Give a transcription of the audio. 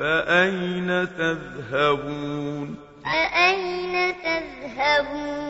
فأين تذهبون؟ فأين تذهبون؟